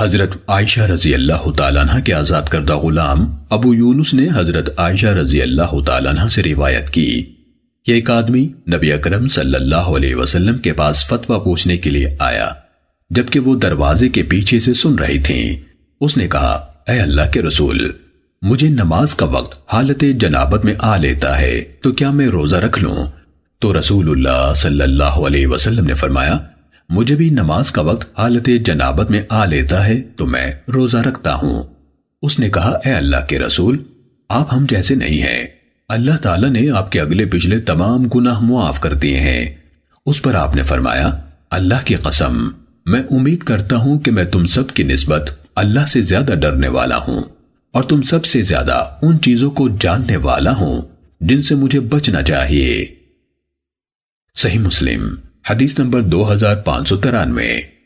حضرت عائشہ رضی اللہ تعالیٰ عنہ کے آزاد کردہ غلام ابو یونس نے حضرت عائشہ رضی اللہ تعالیٰ عنہ سے روایت کی کہ ایک آدمی نبی اکرم صلی اللہ علیہ وسلم کے پاس فتوہ پوچھنے کے لیے آیا، جبکہ وہ دروازے کے پیچھے سے سن رہی تھیں۔ اس نے کہا، اے اللہ کے رسول، مجھے نماز کا وقت حالت جنابت میں آ لیتا ہے، تو کیا میں روزہ رکھ لوں؟ تو رسول اللہ صلی اللہ علیہ وسلم نے فرمایا مجھے بھی نماز کا وقت حالت جنابت میں آ لیتا ہے تو میں روزہ رکھتا ہوں۔ اس نے کہا، اے اللہ کے رسول، آپ ہم جیسے نہیں ہیں۔ اللہ تعالیٰ نے آپ کے اگلے پچھلے تمام گناہ معاف کر دیے ہیں۔ اس پر آپ نے فرمایا، اللہ کی قسم، میں امید کرتا ہوں کہ میں تم سب کی نسبت اللہ سے زیادہ ڈرنے والا ہوں اور تم سب سے زیادہ ان چیزوں کو جاننے والا ہوں جن سے مجھے بچنا چاہیے۔ صحیح مسلم۔ حدیث نمبر دو ہزار پانچ سو ترانوے۔